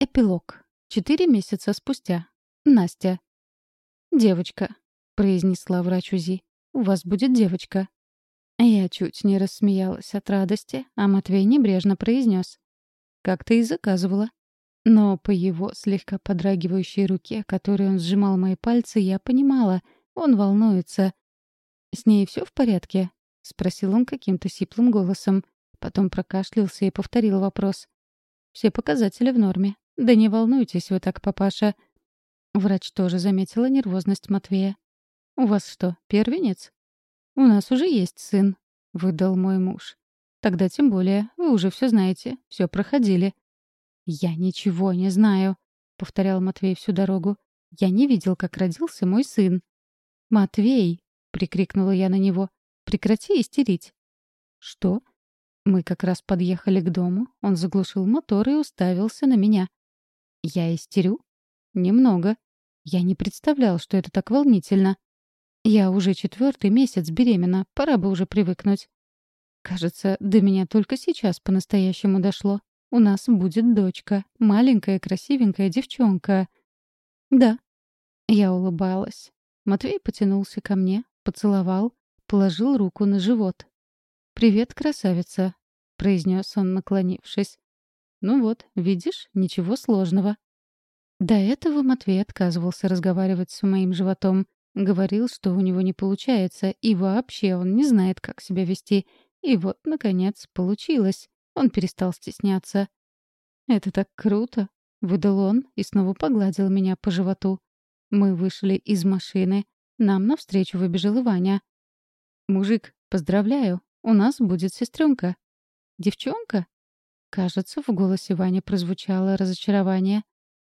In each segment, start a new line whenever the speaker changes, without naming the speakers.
Эпилог. Четыре месяца спустя. Настя. «Девочка», — произнесла врач УЗИ. «У вас будет девочка». Я чуть не рассмеялась от радости, а Матвей небрежно произнес. «Как ты и заказывала». Но по его слегка подрагивающей руке, которой он сжимал мои пальцы, я понимала, он волнуется. «С ней все в порядке?» — спросил он каким-то сиплым голосом. Потом прокашлялся и повторил вопрос. «Все показатели в норме. «Да не волнуйтесь вы так, папаша». Врач тоже заметила нервозность Матвея. «У вас что, первенец?» «У нас уже есть сын», — выдал мой муж. «Тогда тем более, вы уже все знаете, все проходили». «Я ничего не знаю», — повторял Матвей всю дорогу. «Я не видел, как родился мой сын». «Матвей!» — прикрикнула я на него. «Прекрати истерить». «Что?» Мы как раз подъехали к дому, он заглушил мотор и уставился на меня. Я истерю? Немного. Я не представлял, что это так волнительно. Я уже четвертый месяц беременна, пора бы уже привыкнуть. Кажется, до меня только сейчас по-настоящему дошло. У нас будет дочка, маленькая красивенькая девчонка. Да. Я улыбалась. Матвей потянулся ко мне, поцеловал, положил руку на живот. «Привет, красавица», — произнес он, наклонившись. Ну вот, видишь, ничего сложного. До этого Матвей отказывался разговаривать с моим животом. Говорил, что у него не получается, и вообще он не знает, как себя вести. И вот, наконец, получилось. Он перестал стесняться. «Это так круто!» — выдал он и снова погладил меня по животу. Мы вышли из машины. Нам навстречу выбежал Ваня. «Мужик, поздравляю, у нас будет сестренка». «Девчонка?» Кажется, в голосе Вани прозвучало разочарование.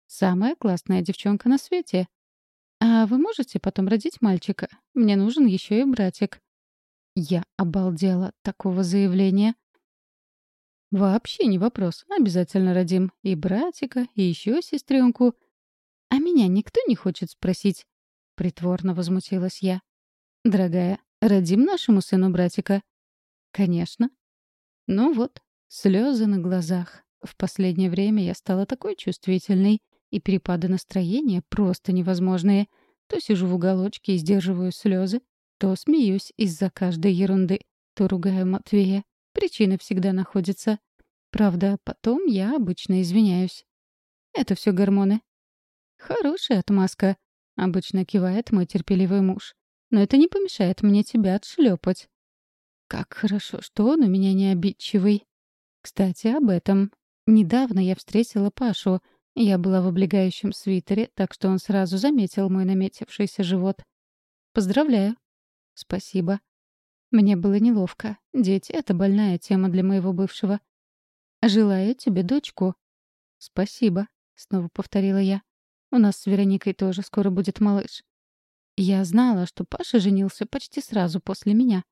«Самая классная девчонка на свете. А вы можете потом родить мальчика? Мне нужен еще и братик». Я обалдела от такого заявления. «Вообще не вопрос. Обязательно родим. И братика, и еще сестренку. А меня никто не хочет спросить?» Притворно возмутилась я. «Дорогая, родим нашему сыну братика?» «Конечно». «Ну вот, Слезы на глазах. В последнее время я стала такой чувствительной, и перепады настроения просто невозможные. То сижу в уголочке и сдерживаю слезы, то смеюсь из-за каждой ерунды, то ругаю Матвея. Причина всегда находится. Правда, потом я обычно извиняюсь. Это все гормоны. Хорошая отмазка, обычно кивает мой терпеливый муж. Но это не помешает мне тебя отшлепать. Как хорошо, что он у меня не обидчивый. Кстати, об этом. Недавно я встретила Пашу. Я была в облегающем свитере, так что он сразу заметил мой наметившийся живот. «Поздравляю». «Спасибо». Мне было неловко. Дети — это больная тема для моего бывшего. «Желаю тебе дочку». «Спасибо», — снова повторила я. «У нас с Вероникой тоже скоро будет малыш». Я знала, что Паша женился почти сразу после меня.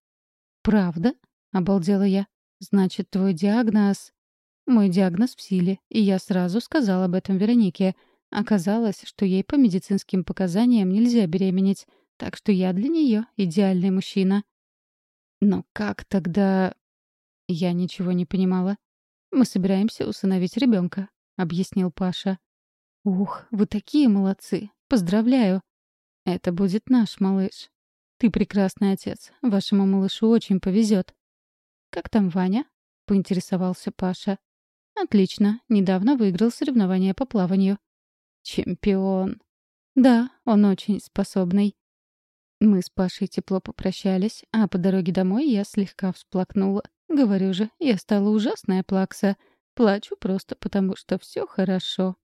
«Правда?» — обалдела я. Значит, твой диагноз... Мой диагноз в силе, и я сразу сказал об этом Веронике. Оказалось, что ей по медицинским показаниям нельзя беременеть, так что я для нее идеальный мужчина. Но как тогда... Я ничего не понимала. Мы собираемся усыновить ребенка, объяснил Паша. Ух, вы такие молодцы. Поздравляю. Это будет наш малыш. Ты прекрасный отец. Вашему малышу очень повезет. «Как там Ваня?» — поинтересовался Паша. «Отлично. Недавно выиграл соревнования по плаванию». «Чемпион!» «Да, он очень способный». Мы с Пашей тепло попрощались, а по дороге домой я слегка всплакнула. Говорю же, я стала ужасная плакса. Плачу просто потому, что все хорошо.